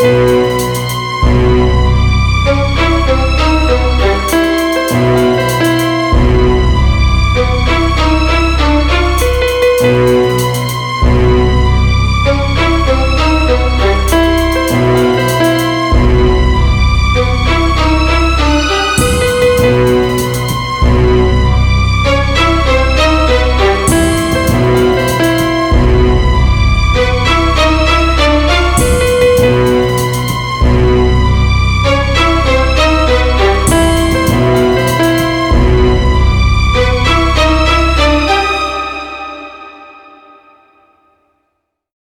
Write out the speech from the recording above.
Música